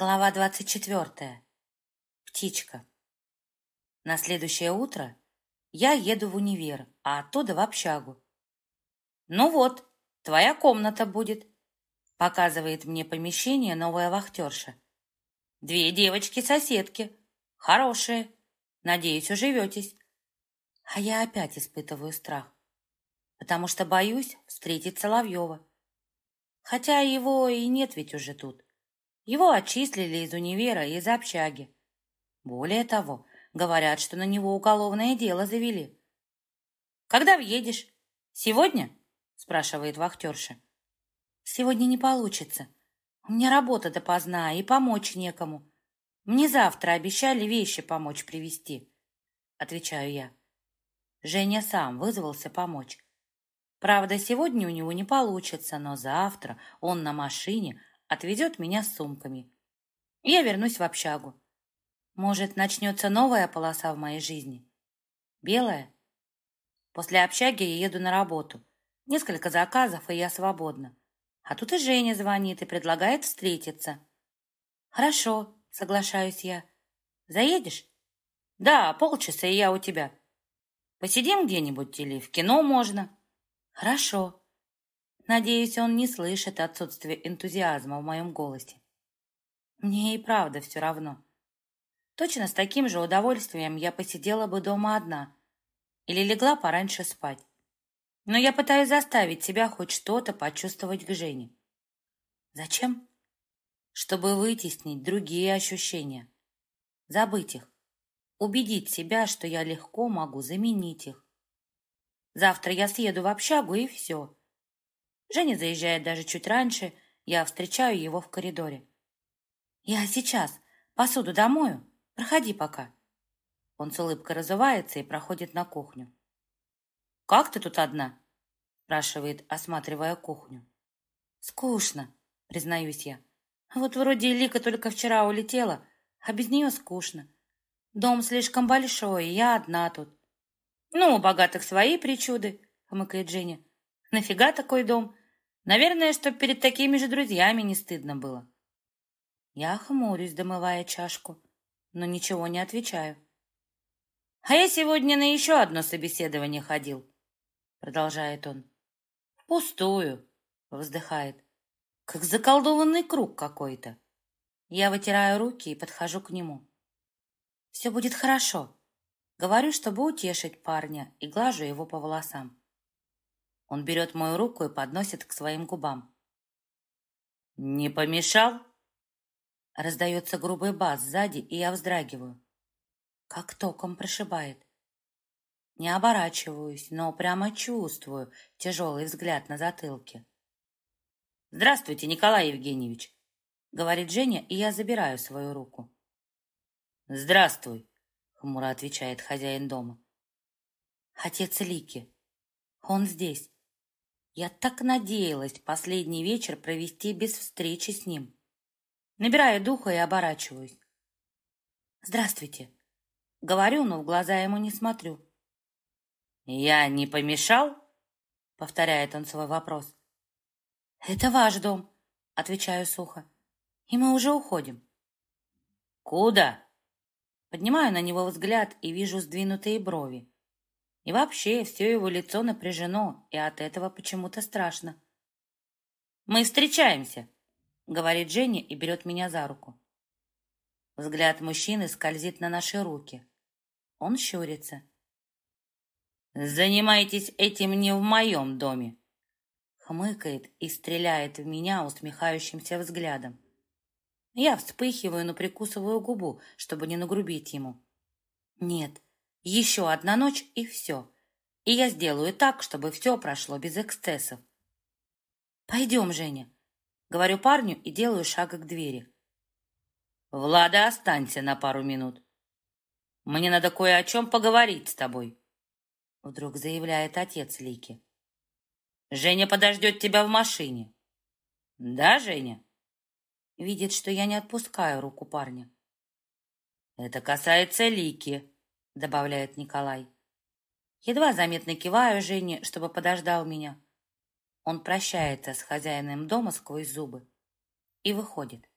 Глава двадцать четвертая. Птичка. На следующее утро я еду в универ, а оттуда в общагу. «Ну вот, твоя комната будет», — показывает мне помещение новая вахтерша. «Две девочки-соседки. Хорошие. Надеюсь, уживетесь». А я опять испытываю страх, потому что боюсь встретить Соловьева. Хотя его и нет ведь уже тут. Его отчислили из универа и из общаги. Более того, говорят, что на него уголовное дело завели. «Когда въедешь? Сегодня?» — спрашивает вахтерша. «Сегодня не получится. У меня работа допоздна, и помочь некому. Мне завтра обещали вещи помочь привезти», — отвечаю я. Женя сам вызвался помочь. Правда, сегодня у него не получится, но завтра он на машине отведет меня с сумками. Я вернусь в общагу. Может, начнется новая полоса в моей жизни? Белая? После общаги я еду на работу. Несколько заказов, и я свободна. А тут и Женя звонит и предлагает встретиться. Хорошо, соглашаюсь я. Заедешь? Да, полчаса, и я у тебя. Посидим где-нибудь или в кино можно? Хорошо. Надеюсь, он не слышит отсутствие энтузиазма в моем голосе. Мне и правда все равно. Точно с таким же удовольствием я посидела бы дома одна или легла пораньше спать. Но я пытаюсь заставить себя хоть что-то почувствовать к Жене. Зачем? Чтобы вытеснить другие ощущения. Забыть их. Убедить себя, что я легко могу заменить их. Завтра я съеду в общагу, и все. Женя заезжает даже чуть раньше, я встречаю его в коридоре. «Я сейчас. Посуду домою. Проходи пока». Он с улыбкой разувается и проходит на кухню. «Как ты тут одна?» спрашивает, осматривая кухню. «Скучно», признаюсь я. «Вот вроде Лика только вчера улетела, а без нее скучно. Дом слишком большой, я одна тут». «Ну, у богатых свои причуды», хмыкает Женя. «Нафига такой дом? Наверное, чтоб перед такими же друзьями не стыдно было. Я хмурюсь, домывая чашку, но ничего не отвечаю. А я сегодня на еще одно собеседование ходил, продолжает он. Пустую, вздыхает. Как заколдованный круг какой-то. Я вытираю руки и подхожу к нему. Все будет хорошо. Говорю, чтобы утешить парня, и глажу его по волосам. Он берет мою руку и подносит к своим губам. «Не помешал?» Раздается грубый бас сзади, и я вздрагиваю. Как током прошибает. Не оборачиваюсь, но прямо чувствую тяжелый взгляд на затылке. «Здравствуйте, Николай Евгеньевич!» Говорит Женя, и я забираю свою руку. «Здравствуй!» — хмуро отвечает хозяин дома. «Отец Лики. Он здесь. Я так надеялась последний вечер провести без встречи с ним. Набираю духа и оборачиваюсь. «Здравствуйте!» Говорю, но в глаза ему не смотрю. «Я не помешал?» Повторяет он свой вопрос. «Это ваш дом», — отвечаю сухо. «И мы уже уходим». «Куда?» Поднимаю на него взгляд и вижу сдвинутые брови. И вообще, все его лицо напряжено, и от этого почему-то страшно. «Мы встречаемся», — говорит Женя и берет меня за руку. Взгляд мужчины скользит на наши руки. Он щурится. «Занимайтесь этим не в моем доме», — хмыкает и стреляет в меня усмехающимся взглядом. Я вспыхиваю, но прикусываю губу, чтобы не нагрубить ему. «Нет, еще одна ночь и все. И я сделаю так, чтобы все прошло без эксцессов. Пойдем, Женя. Говорю парню и делаю шаг к двери. Влада, останься на пару минут. Мне надо кое о чем поговорить с тобой. Вдруг заявляет отец Лики. Женя подождет тебя в машине. Да, Женя? Видит, что я не отпускаю руку парня. Это касается Лики, добавляет Николай. Едва заметно киваю Жене, чтобы подождал меня. Он прощается с хозяином дома сквозь зубы и выходит.